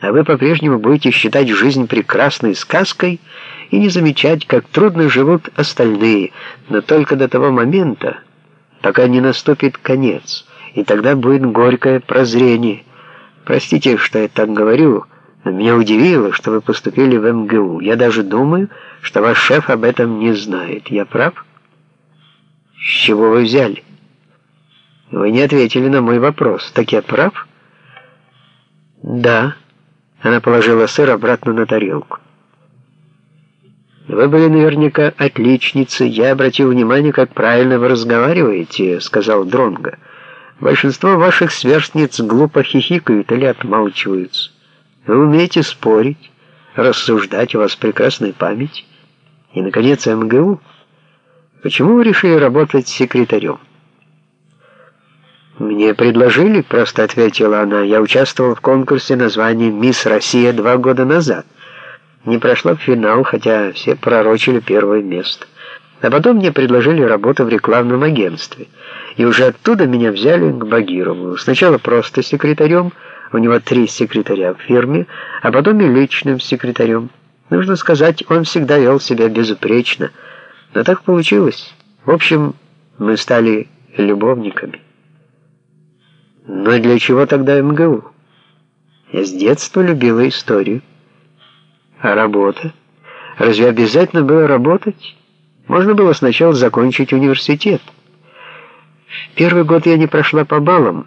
а вы по-прежнему будете считать жизнь прекрасной сказкой и не замечать, как трудно живут остальные, но только до того момента, пока не наступит конец, и тогда будет горькое прозрение. Простите, что я так говорю, но меня удивило, что вы поступили в МГУ. Я даже думаю, что ваш шеф об этом не знает. Я прав? С чего вы взяли? Вы не ответили на мой вопрос. Так я прав? Да. Она положила сыр обратно на тарелку. «Вы были наверняка отличницей. Я обратил внимание, как правильно вы разговариваете», — сказал Дронго. «Большинство ваших сверстниц глупо хихикают или отмалчиваются. Вы умеете спорить, рассуждать, у вас прекрасная память. И, наконец, МГУ. Почему вы решили работать секретарем?» «Мне предложили», — просто ответила она. «Я участвовал в конкурсе на звание «Мисс Россия» два года назад. Не прошла в финал, хотя все пророчили первое место. А потом мне предложили работу в рекламном агентстве. И уже оттуда меня взяли к Багирову. Сначала просто секретарем, у него три секретаря в фирме, а потом и личным секретарем. Нужно сказать, он всегда вел себя безупречно. Но так получилось. В общем, мы стали любовниками. Но для чего тогда МГУ? Я с детства любила историю. А работа? Разве обязательно было работать? Можно было сначала закончить университет. В первый год я не прошла по баллам.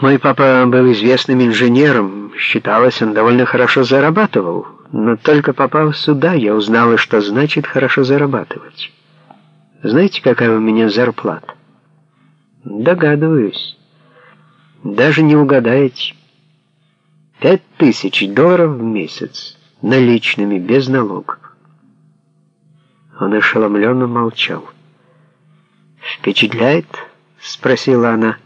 Мой папа был известным инженером, считалось, он довольно хорошо зарабатывал, но только попав сюда, я узнала, что значит хорошо зарабатывать. Знаете, какая у меня зарплата? Догадываюсь. Даже не угадаете. Пять тысяч долларов в месяц, наличными, без налогов. Он ошеломленно молчал. «Впечатляет?» — спросила она.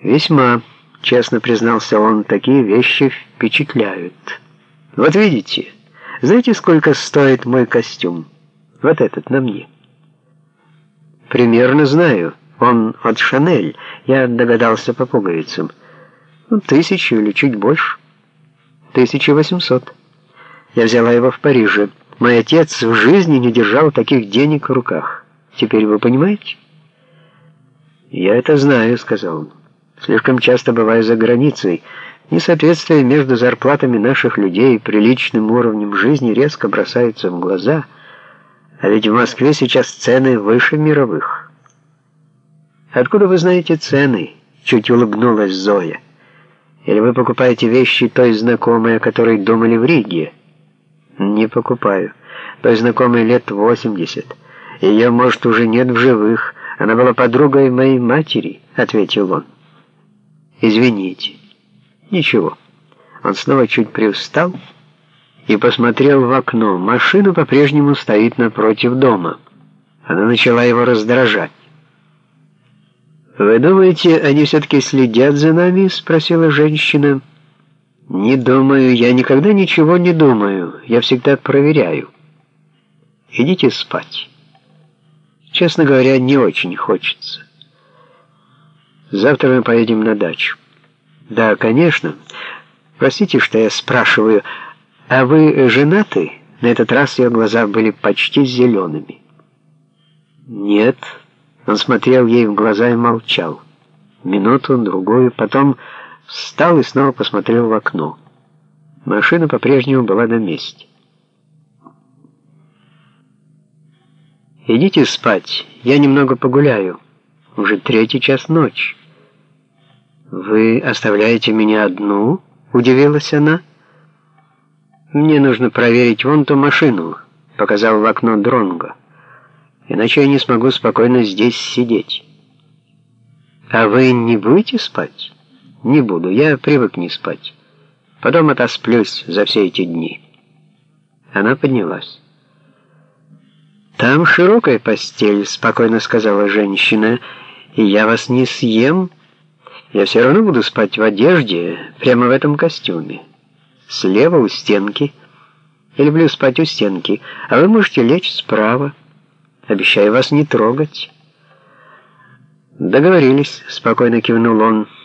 «Весьма», — честно признался он, — «такие вещи впечатляют. Вот видите, знаете, сколько стоит мой костюм?» Вот этот на мне. Примерно знаю. Он от Шанель. Я догадался по пуговицам. Ну, тысячу или чуть больше. Тысяча восемьсот. Я взяла его в Париже. Мой отец в жизни не держал таких денег в руках. Теперь вы понимаете? «Я это знаю», — сказал он. «Слишком часто бываю за границей. Несоответствие между зарплатами наших людей и приличным уровнем жизни резко бросается в глаза». А ведь в Москве сейчас цены выше мировых. Откуда вы знаете цены? Чуть улыбнулась Зоя. Или вы покупаете вещи той знакомой, о которой думали в Риге? Не покупаю. Той знакомой лет 80. Ее, может, уже нет в живых. Она была подругой моей матери, ответил он. Извините. Ничего. Он снова чуть привстал и посмотрел в окно. Машина по-прежнему стоит напротив дома. Она начала его раздражать. «Вы думаете, они все-таки следят за нами?» — спросила женщина. «Не думаю. Я никогда ничего не думаю. Я всегда проверяю. Идите спать. Честно говоря, не очень хочется. Завтра мы поедем на дачу». «Да, конечно. Простите, что я спрашиваю, «А вы женаты?» На этот раз ее глаза были почти зелеными. «Нет». Он смотрел ей в глаза и молчал. Минуту, другую, потом встал и снова посмотрел в окно. Машина по-прежнему была на месте. «Идите спать, я немного погуляю. Уже третий час ночи». «Вы оставляете меня одну?» — удивилась она. «Мне нужно проверить вон ту машину», — показал в окно Дронго. «Иначе я не смогу спокойно здесь сидеть». «А вы не будете спать?» «Не буду, я привык не спать. Потом отосплюсь за все эти дни». Она поднялась. «Там широкая постель», — спокойно сказала женщина, — «и я вас не съем. Я все равно буду спать в одежде, прямо в этом костюме». Слева у стенки. Я люблю спать у стенки, а вы можете лечь справа. Обещаю вас не трогать». «Договорились», — спокойно кивнул он.